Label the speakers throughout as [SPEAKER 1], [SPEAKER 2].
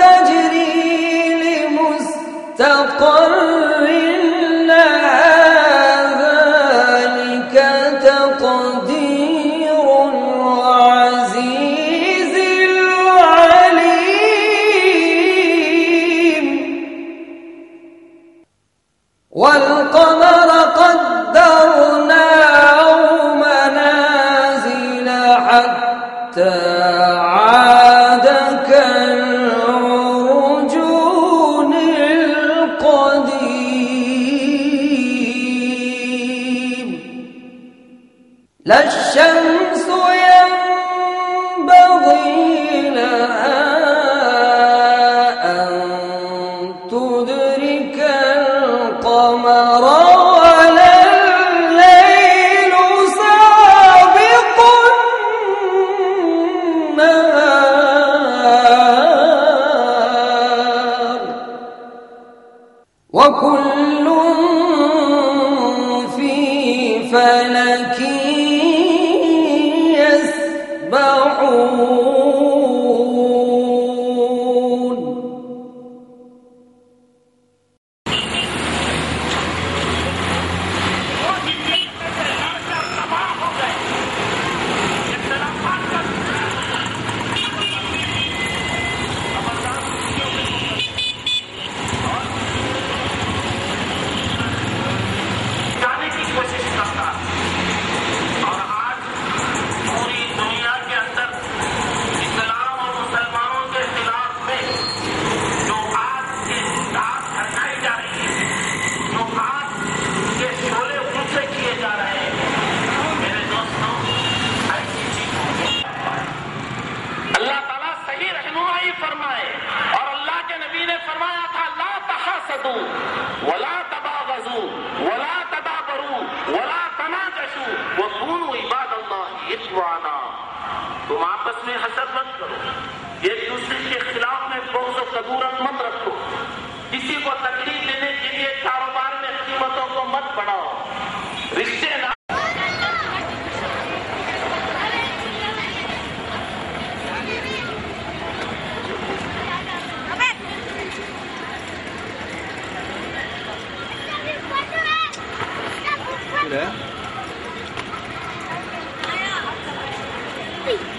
[SPEAKER 1] تجري لمستقر لا الشمس ينبغي لها أن تدرك ولا الليل وكل في فلك
[SPEAKER 2] Hurry!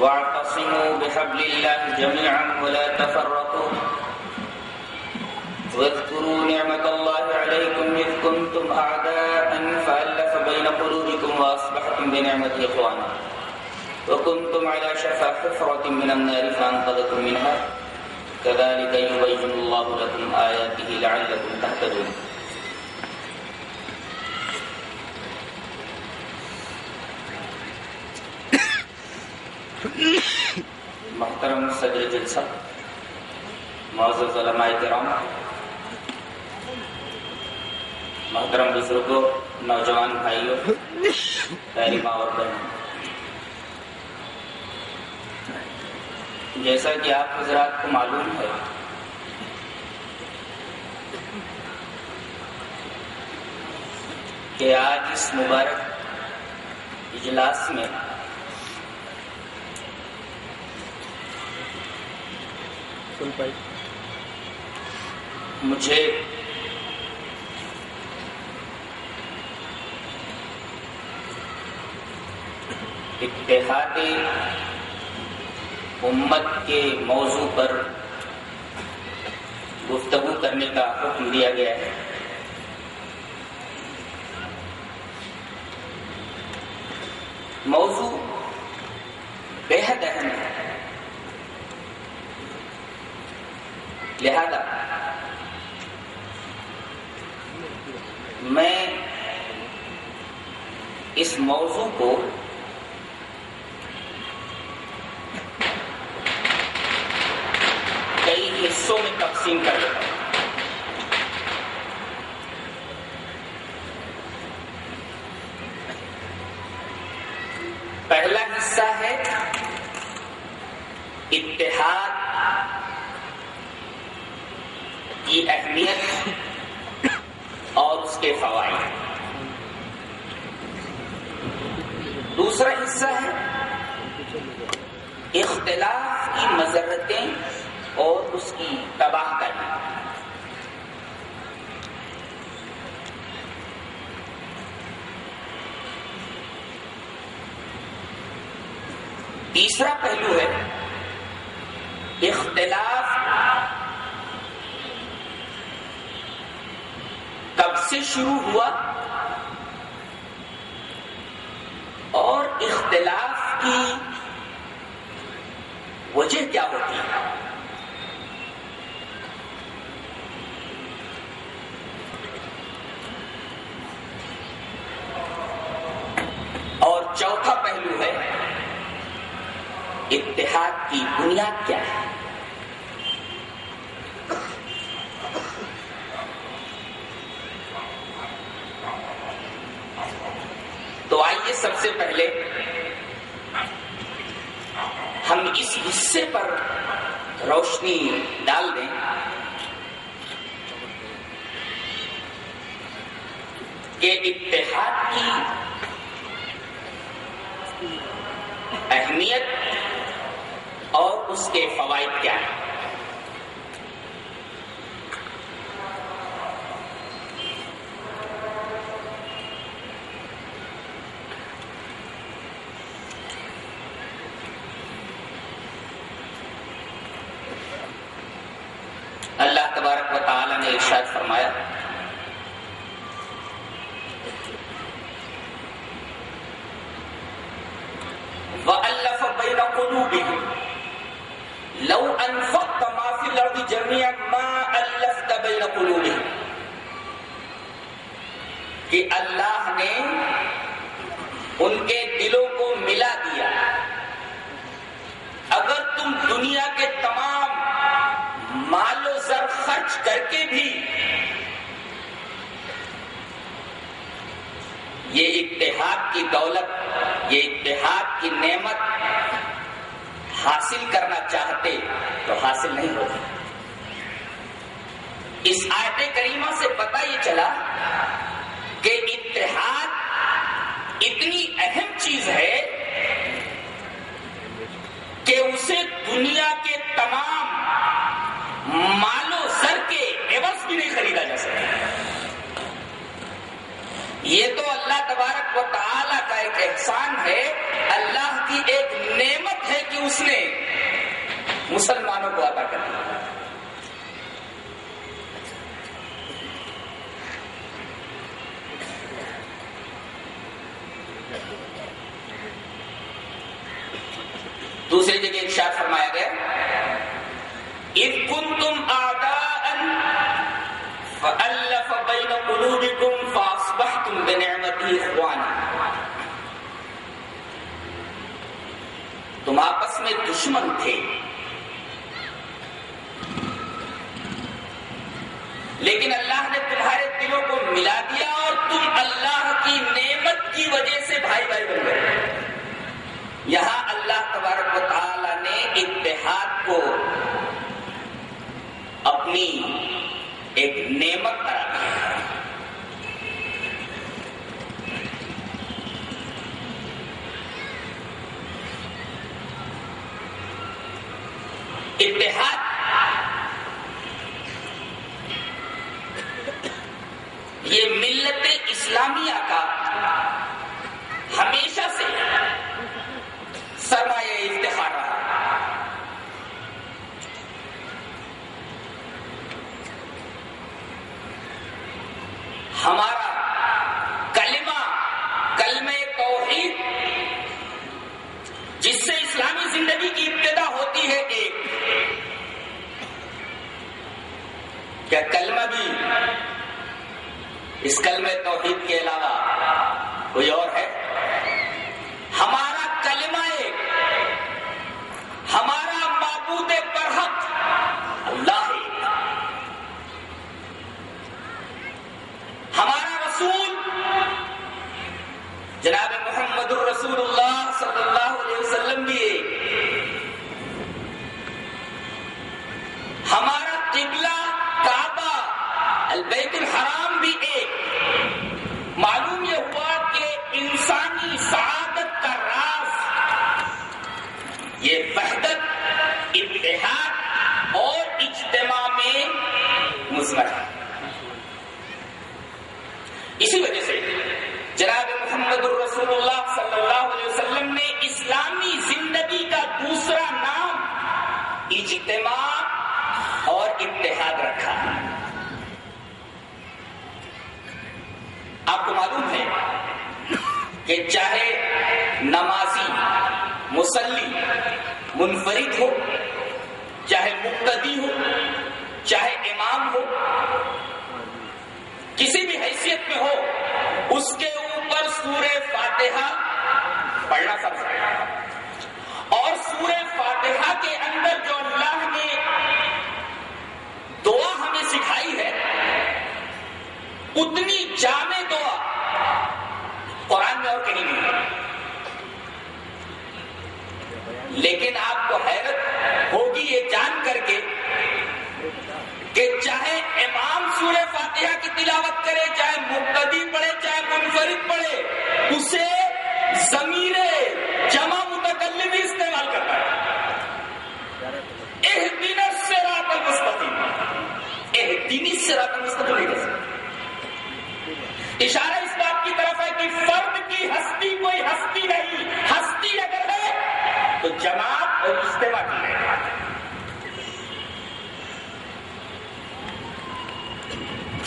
[SPEAKER 2] واعتصموا بحبل الله جميعا ولا تفرقوا واذكروا نعمة الله عليكم إذ كنتم أعداء فألف بين قلوبكم وأصبحتم بنعمة إخوانا وكنتم على شفا حفرة من النار فأنقذكم منها كذلك يبين الله لكم آياته لعلكم تهتدون محترم صدر جلسہ معزز علماء کرام محترم بزرگوں نوجوان بھائیوں تعلیم جیسا کہ آپ حضرات کو معلوم ہے کہ آج اس مبارک اجلاس میں پائی مجھے اتحادی امت کے موضوع پر گفتگو کرنے کا حکم دیا گیا ہے موضوع تیسرا پہلو ہے
[SPEAKER 3] اختلاف کب سے شروع ہوا اور اختلاف کی وجہ کیا ہوتی ہے اور چوتھا پہلو ہے اتحاد کی بنیاد کیا ہے
[SPEAKER 2] تو آئیے سب سے پہلے
[SPEAKER 1] ہم اس
[SPEAKER 3] غصے پر روشنی ڈال دیں کہ اتحاد کی
[SPEAKER 2] اہمیت اس کے فوائد کیا ہیں
[SPEAKER 3] لو انفقت ما في الارض جميعا ما الفت بين قلوبهم کہ اللہ نے ان کے دلوں کو ملا دیا اگر تم دنیا کے تمام مال و زر خرچ کر کے بھی یہ اتحاد کی دولت یہ اتحاد کی نعمت حاصل کرنا چاہتے تو حاصل نہیں ہوتی اس آیت کریمہ سے پتا یہ چلا کہ اتحاد اتنی اہم چیز ہے کہ اسے دنیا کے تمام مالو سر کے ایورس بھی نہیں خریدا جا سکتا یہ تو اللہ تبارک و تعالی کا ایک احسان ہے اللہ کی ایک نعمت ہے کہ اس نے مسلمانوں کو ادا کر دیا دوسری جگہ شاید فرمایا گیا کن تم آدا
[SPEAKER 2] تم فاصل اصبحتم بنعمتی اخوانا تم آپس میں دشمن تھے
[SPEAKER 3] لیکن اللہ نے تمہارے دلوں کو ملا دیا اور تم اللہ کی نعمت کی وجہ سے بھائی بھائی بن گئے یہاں اللہ تبارک و تعالی نے اتحاد کو اپنی اتحاد یہ ملت اسلامیہ کا ہمیشہ سے سرمایہ افتخار رہا ہمارا اس کلمہ توحید کے علاوہ کوئی اور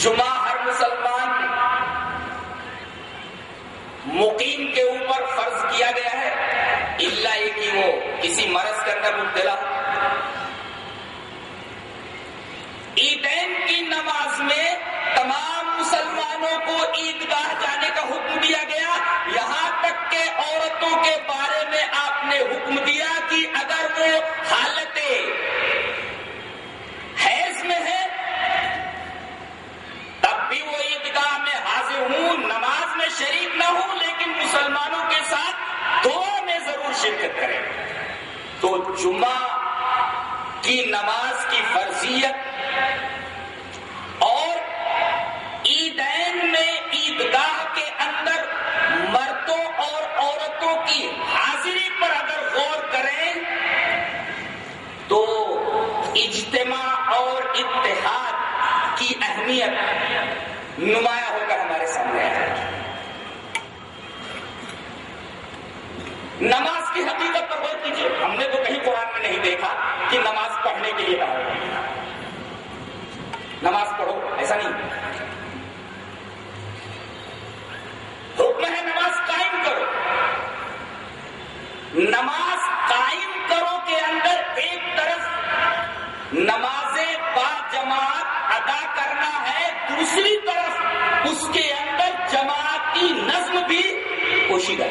[SPEAKER 3] جمعہ ہر مسلمان مقیم کے اوپر فرض کیا گیا ہے اللہ یہ کہ وہ کسی مرض مبتلا عیدین کی نماز میں تمام مسلمانوں کو عید گاہ جانے کا حکم دیا گیا یہاں تک کہ عورتوں کے بارے میں آپ نے حکم دیا کہ اگر وہ حال شرکت کریں تو جمعہ کی نماز کی فرضیت اور عیدین میں عیدگاہ کے اندر مردوں اور عورتوں کی حاضری پر اگر غور کریں تو اجتماع اور اتحاد کی اہمیت نمایاں ہو کر ہمارے سامنے آئے گی نماز کی حقیقت پر ہم نے تو کہیں قرآن میں نہیں دیکھا کہ نماز پڑھنے کے لیے کہا نماز پڑھو ایسا نہیں حکم ہے نماز قائم کرو نماز قائم کرو کے اندر ایک طرف نماز با جماعت ادا کرنا ہے دوسری طرف اس کے اندر جماعت کی نظم بھی کوشش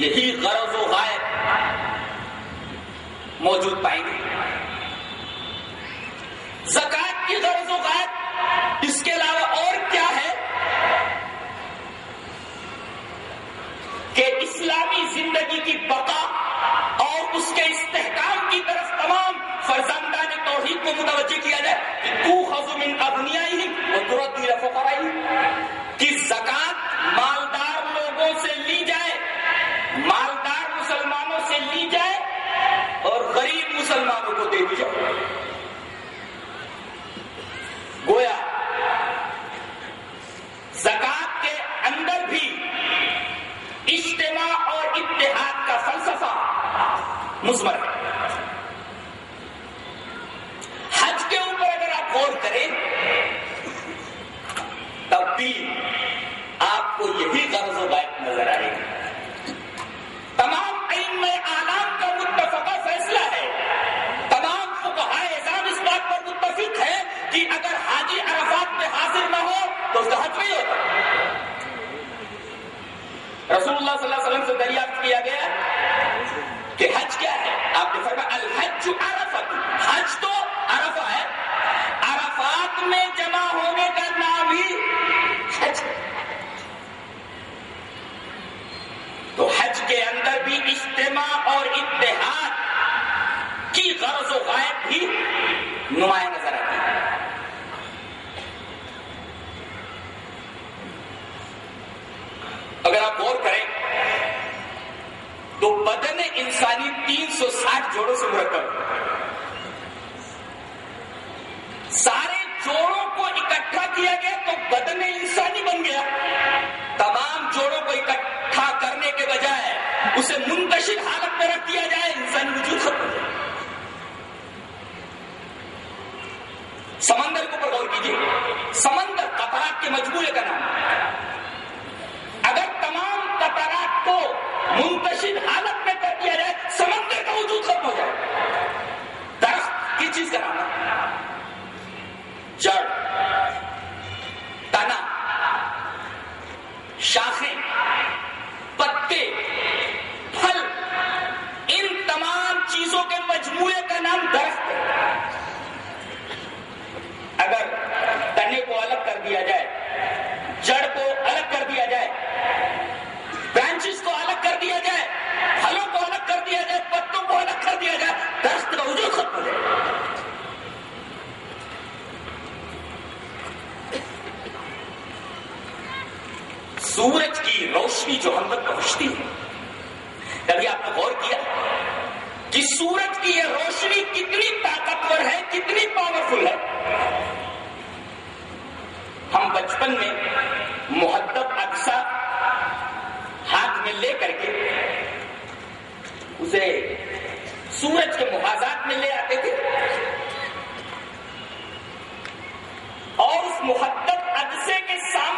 [SPEAKER 3] یہی غرض و
[SPEAKER 1] غائب
[SPEAKER 3] موجود پائیں گے زکات کی غرض و غائب اس کے علاوہ اور کیا ہے کہ اسلامی زندگی کی بقا اور اس کے استحکام کی طرف تمام فرزندان توحید کو متوجہ کیا جائے کہ تو خزم ان ابنیا ہی اور ترت رف و کرائی کی زکات مالدار لوگوں سے لی جائے مالدار مسلمانوں سے لی جائے اور غریب مسلمانوں کو دے دی جائے گویا زکات کے اندر بھی اجتماع اور اتحاد کا فلسفہ مثبت ہے ¡Gracias! سورج کی روشنی جو ہم تک پہنچتی ہے کبھی آپ نے غور کیا کہ سورج کی یہ روشنی کتنی طاقتور ہے کتنی پاورفل ہے ہم بچپن میں محدب ادسہ ہاتھ میں لے کر کے اسے سورج کے محاذات میں لے آتے تھے اور اس محدب ادسے کے سامنے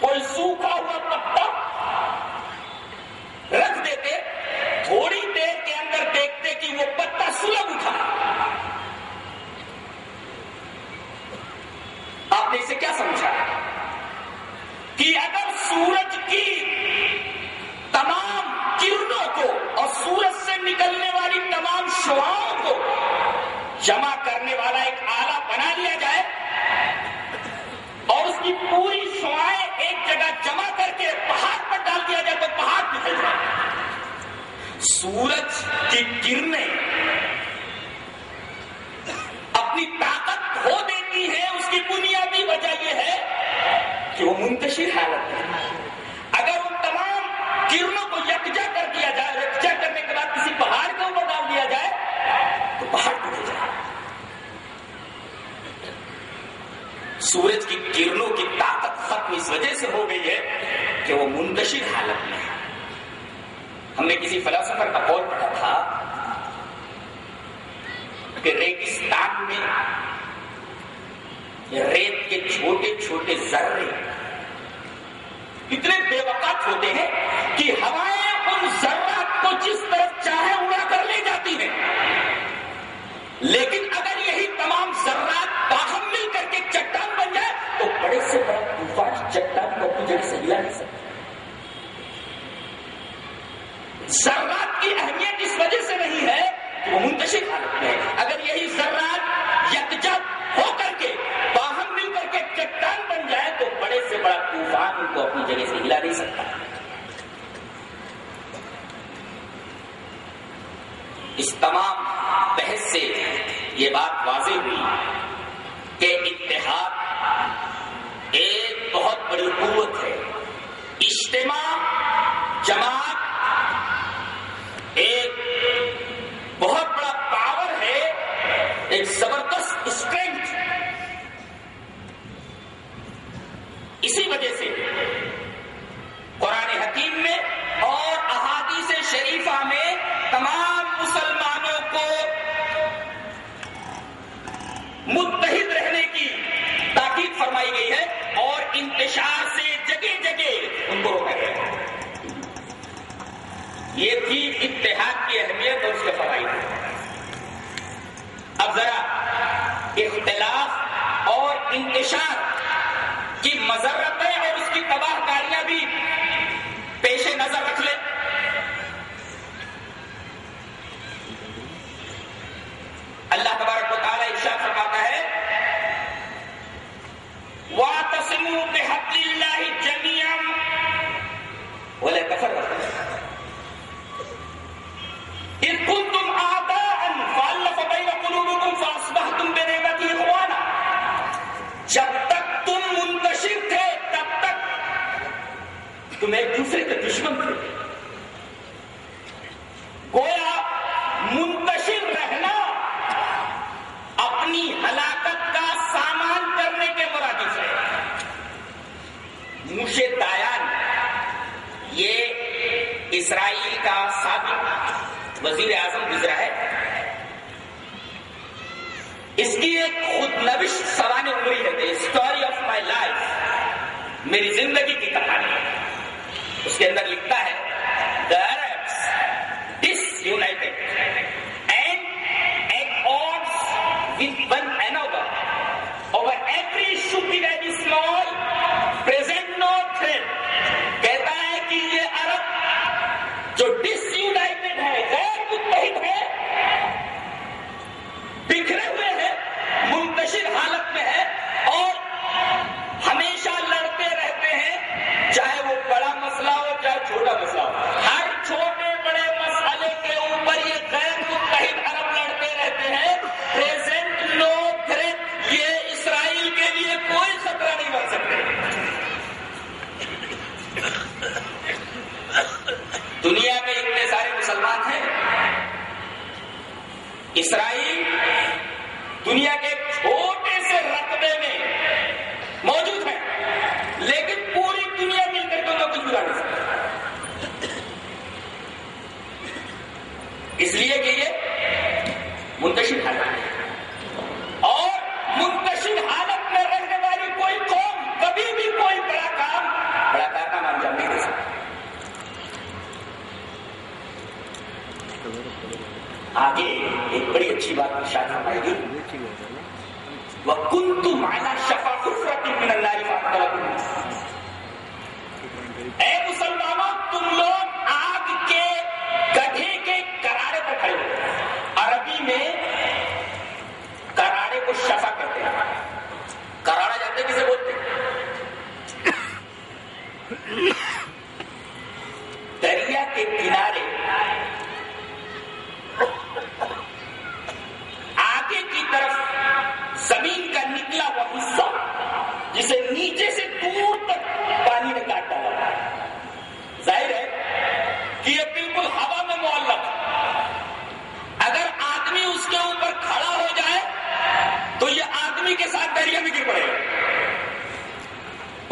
[SPEAKER 3] کوئی سوکھا ہوا پتا رکھ دیتے تھوڑی دیر کے اندر دیکھتے کہ وہ پتا سلب اٹھا آپ نے اسے کیا سمجھا سورج کی کرنیں اپنی طاقت ہو دیتی ہے اس کی بنیادی وجہ یہ ہے کہ وہ منتشر حالت میں اگر ان تمام کرنوں کو یکجا کر دیا جائے یکجا کرنے کے بعد کسی پہاڑ کے اوپر ڈال دیا جائے تو پہاڑ پڑے جائے سورج کی کرنوں کی طاقت ختم اس وجہ سے ہو گئی ہے کہ وہ منتشر حالت میں ہم نے کسی فلاسفر کا قول پڑھا تھا کہ ریگستان میں ریت کے چھوٹے چھوٹے ذرے اتنے بے وقات ہوتے ہیں کہ ہوائیں ان ذرات کو جس طرف چاہے اڑا کر لے جاتی ہیں لیکن اگر یہی تمام ذرات باہم مل کر کے چٹان بن جائے تو بڑے سے بڑے ذرات کی اہمیت اس وجہ سے نہیں ہے کہ وہ منتشر حالت میں اگر یہی ذرات یکجا ہو کر کے باہم مل کر کے چٹان بن جائے تو بڑے سے بڑا
[SPEAKER 2] طوفان ان کو اپنی جگہ سے ہلا نہیں سکتا
[SPEAKER 3] اس تمام بحث سے یہ بات واضح ہوئی اتحاد کی اہمیت اور اس کے فوائد اب ذرا اختلاف اور انتشار کی مذرت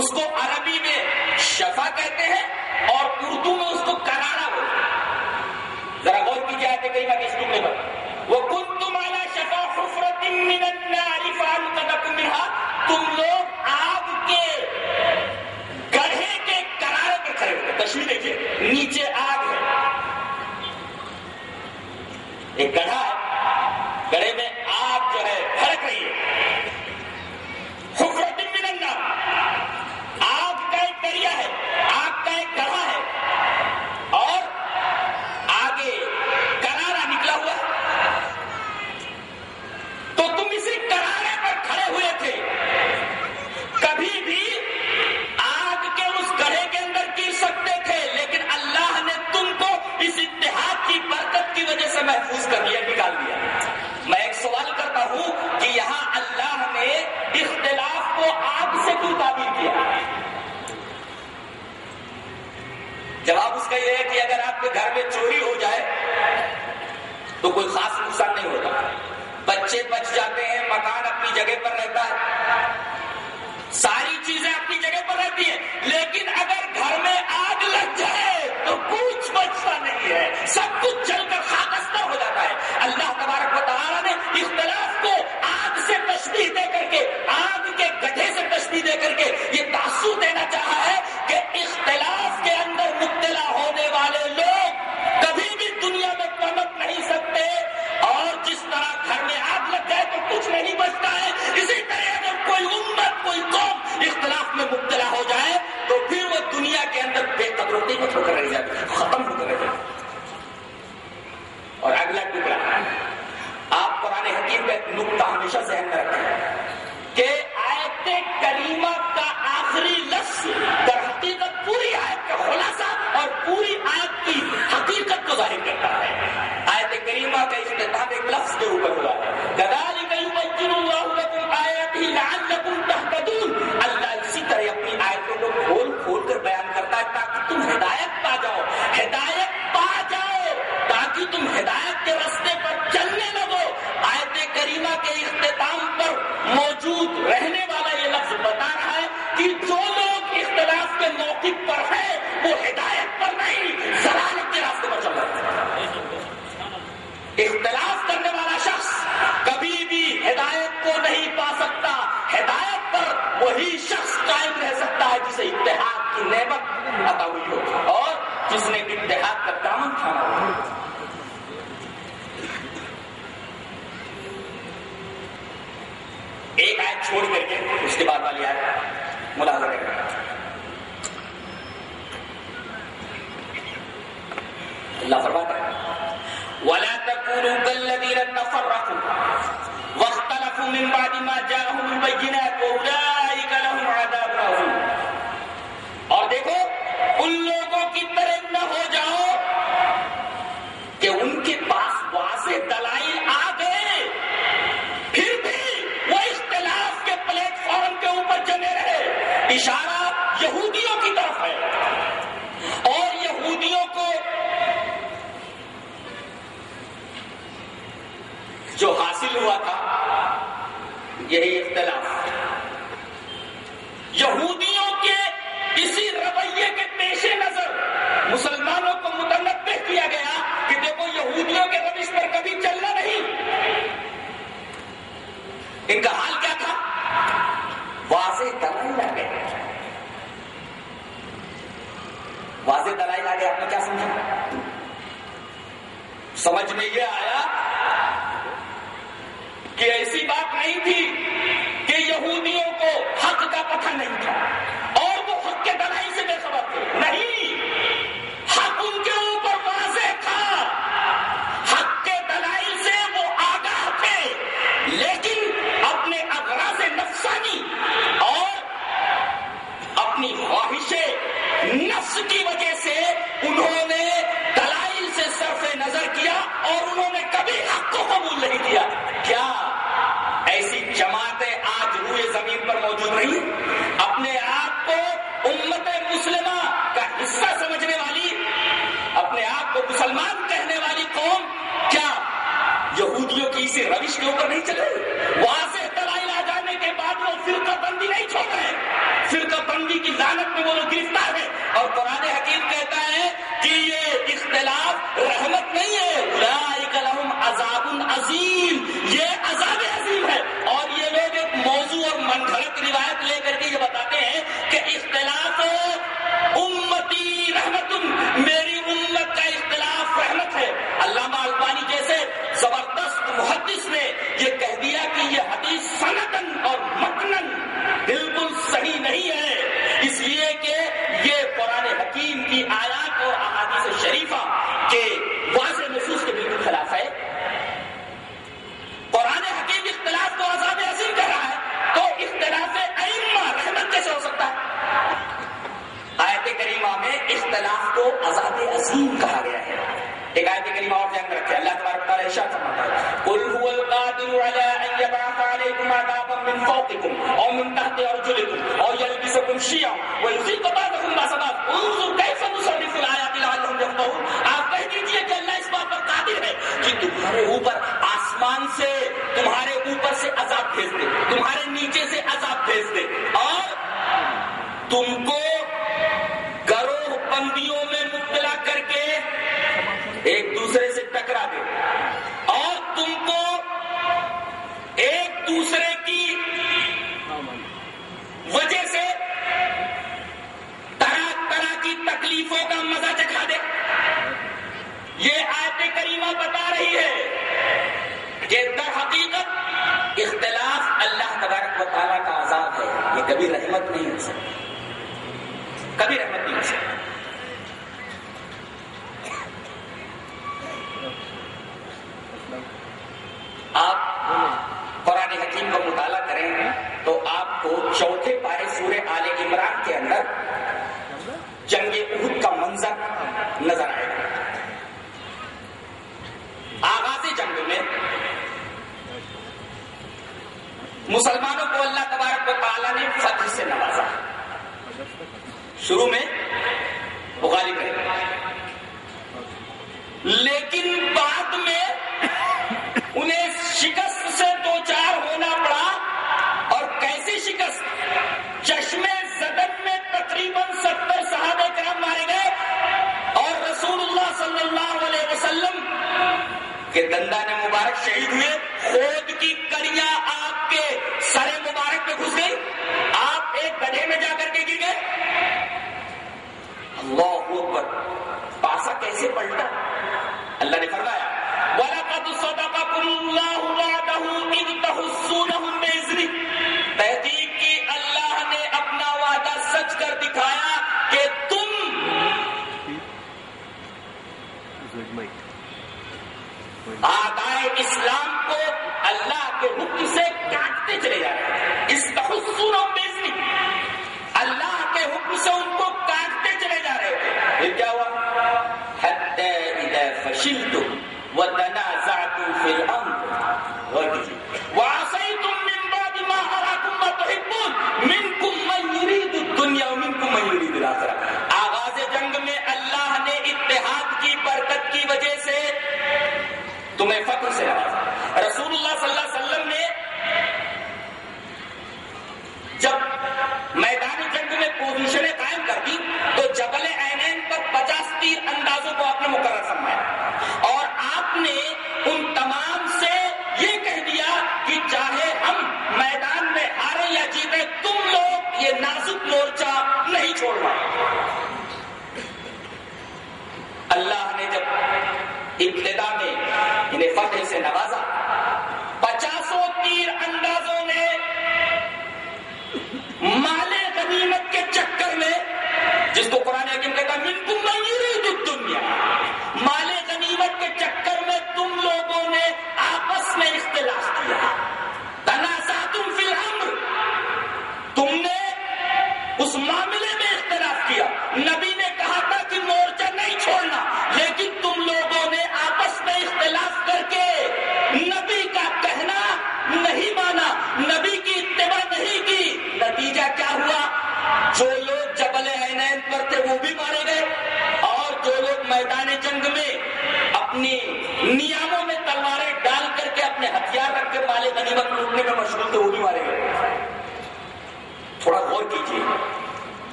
[SPEAKER 3] اس کو عربی میں شفا کہتے ہیں اور اردو میں اس کو کرارا بولتے ہیں ذرا غور کیجیے جائے کہ کئی بار اسٹوڈ کے بعد وہ خود تشبیح دے کر کے آگ کے گڈھے سے تشبیح دے کر کے یہ تاثر دینا اللہ فرماتا ہے وَلَا تَكُونُوا بَالَّذِينَ تَفَرَّقُوا وَاخْتَلَفُوا مِن بَعْدِ مَا جَاءَهُمُ الْبَيِّنَاتُ وَأُولَٰئِكَ لَهُمْ عَذَابٌ عَظِيمٌ اور دیکھو ان لوگوں کی طرح نہ ہو جاؤ کہ ان کے پاس واضح دلائل آ گئے پھر بھی وہ اختلاف کے پلیٹ فارم کے اوپر جمے رہے اشارہ Let me just پاسا کیسے پلٹا اللہ نے تحقیق کی اللہ نے اپنا وعدہ سچ کر دکھایا کہ تم
[SPEAKER 1] آدھائے اسلام
[SPEAKER 3] کو اللہ کے حکم سے کاٹتے چلے جاتے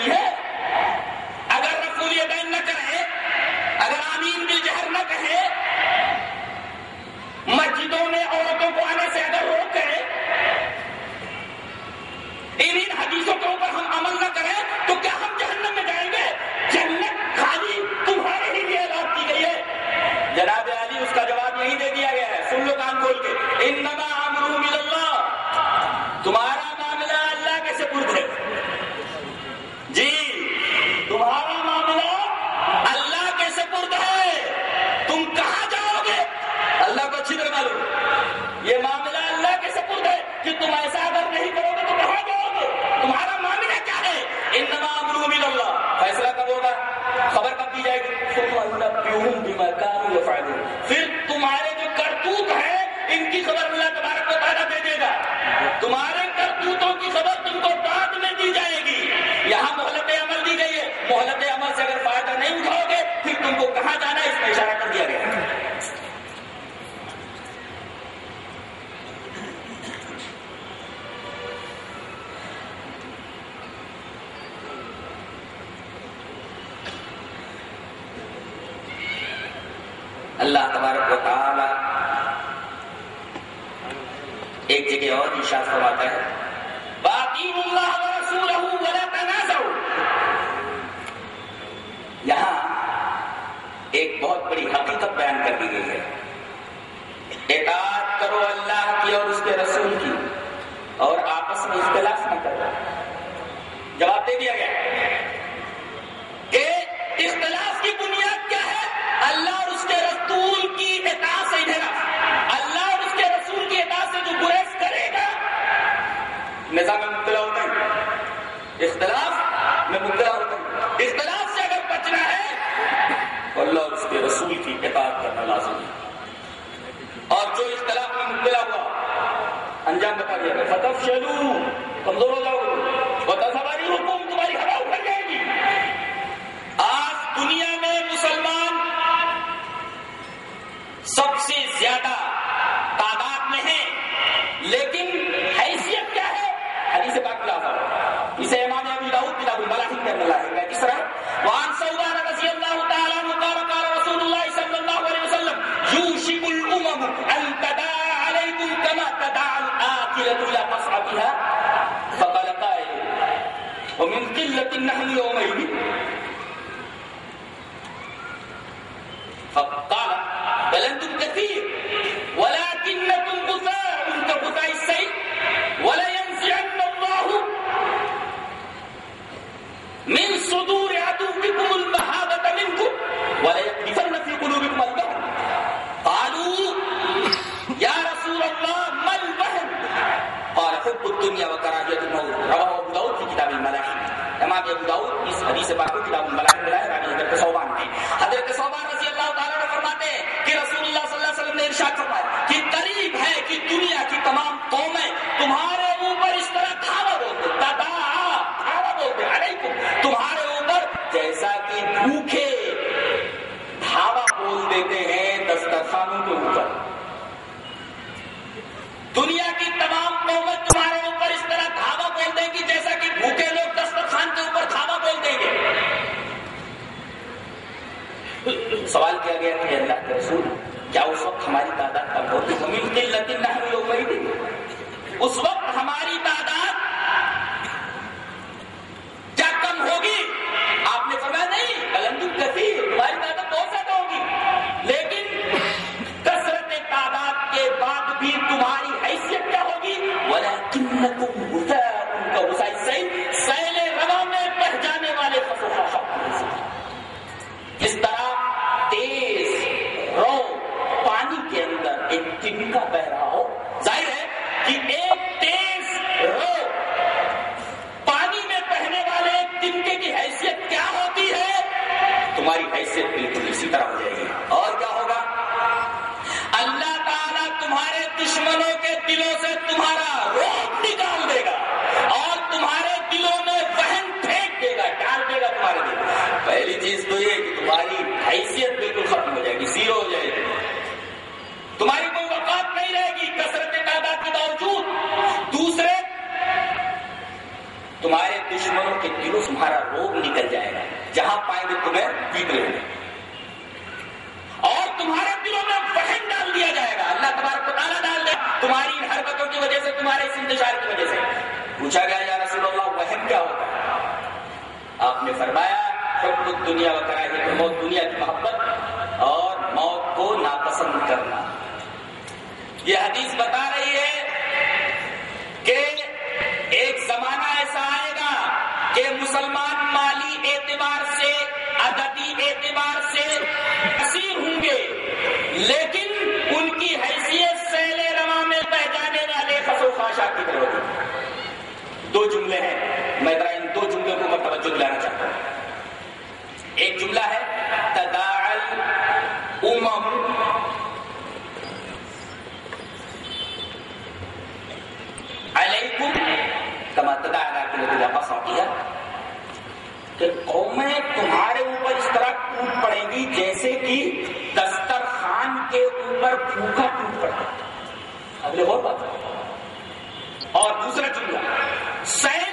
[SPEAKER 3] Yeah. فتفشلوا قد تفشلوا انظروا لو سورة النحل يومئذ فقال بل أنتم كثير ولكنكم غثاء كغثاء السيل ولا ينزعن الله من صدور عدوكم المهابة منكم ولا يقذفن في قلوبكم البهر قالوا يا رسول الله ما البهر قال حب الدنيا وكراهية الموت
[SPEAKER 2] رواه صوبان
[SPEAKER 3] رضی اللہ فرما دے کہ رسول اللہ صلی اللہ نے قریب ہے کہ دنیا کی تمام قومیں
[SPEAKER 2] سوال کیا گیا کہ اللہ کے رسول کیا اس وقت ہماری تعداد کم ہوتی
[SPEAKER 3] ہم اس وقت ہماری تعداد گا تمہارے لیے پہلی چیز تو یہ کہ تمہاری حیثیت بالکل ختم ہو جائے گی زیرو ہو جائے گی تمہاری کوئی وقات نہیں رہے گی کثرت تعداد کے باوجود دوسرے تمہارے دشمنوں کے دلو تمہارا روگ نکل جائے گا جہاں پائیں گے تمہیں بیت لیں گے اور تمہارے دلوں میں بہن ڈال دیا جائے گا اللہ تمہارا کتا ڈال دے تمہاری حرکتوں کی وجہ سے تمہارے اس کی وجہ سے پوچھا گیا یا
[SPEAKER 2] رسول اللہ وہن کیا ہوتا ہے آپ نے فرمایا خود خود دنیا
[SPEAKER 1] وقت موت دنیا کی محبت اور موت کو ناپسند کرنا
[SPEAKER 3] یہ حدیث بتا رہی ہے کہ ایک زمانہ ایسا آئے گا کہ مسلمان مالی اعتبار سے ادبی اعتبار سے اسیر ہوں گے لیکن ان کی حیثیت سیل رواں پہ جانے والے کی طرف دو جملے ہیں میں دلانا چاہتا ہوں ایک جملہ ہے امم علیکم کما تدا کلو کہ قومیں تمہارے اوپر اس طرح ٹوٹ پڑے گی جیسے کہ دسترخان کے اوپر پھوکا ٹوٹ پڑتا اگلے اور بات اور دوسرا جملہ سین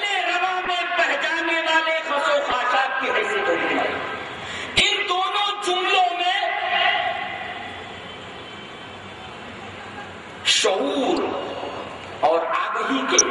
[SPEAKER 3] نے فاشاد کی حیثیت ہوئی ہے ان دونوں جملوں میں شعور اور آگہی کے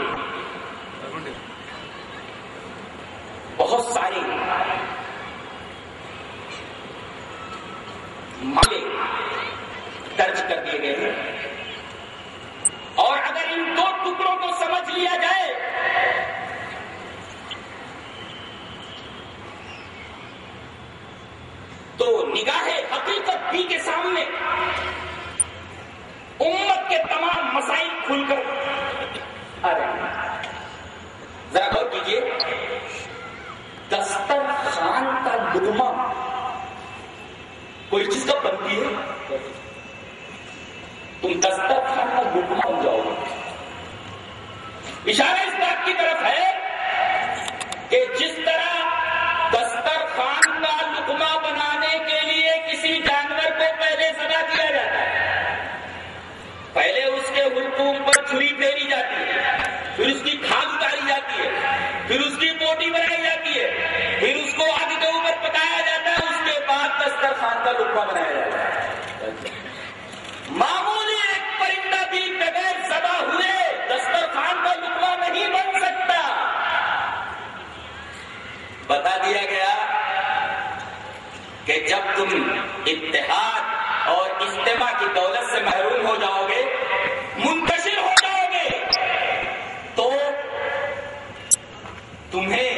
[SPEAKER 3] تو تمہیں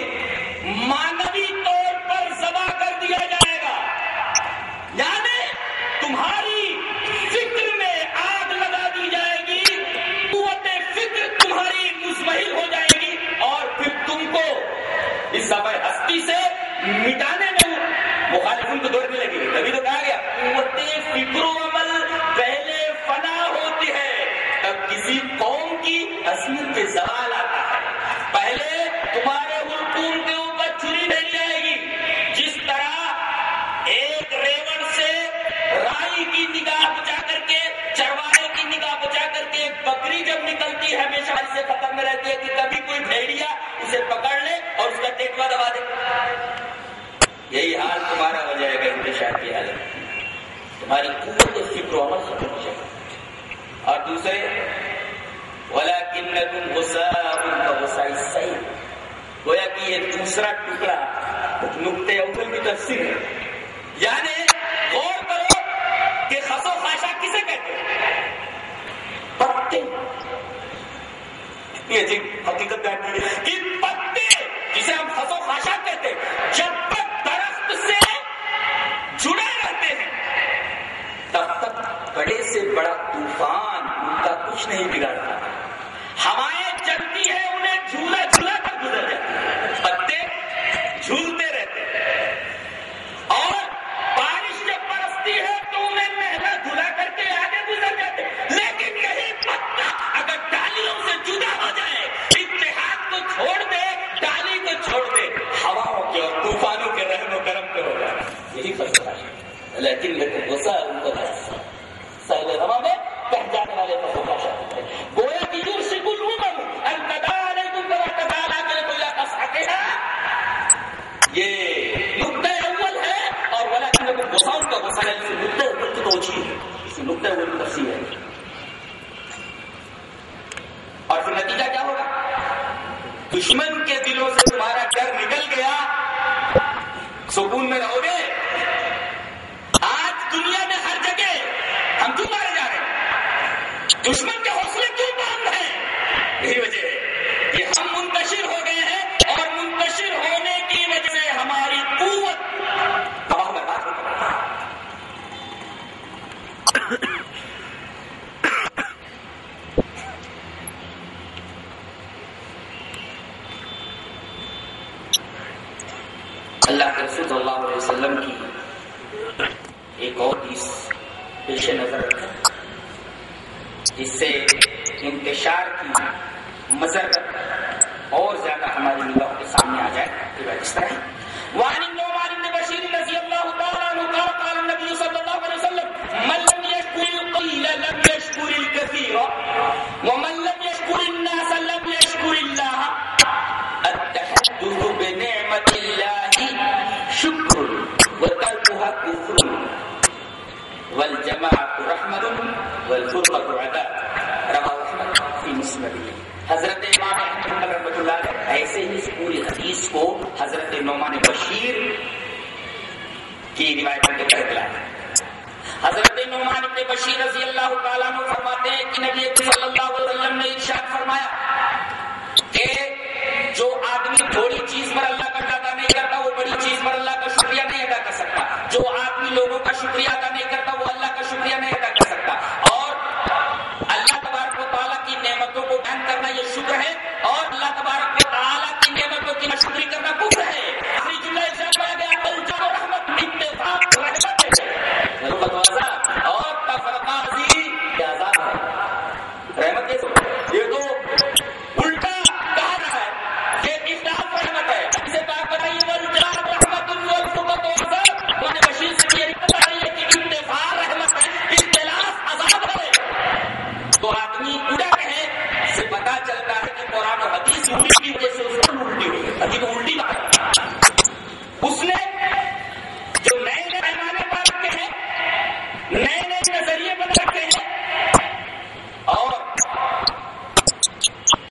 [SPEAKER 3] بشیر رضی اللہ تعالیٰ نے فرماتے ہیں کہ نبی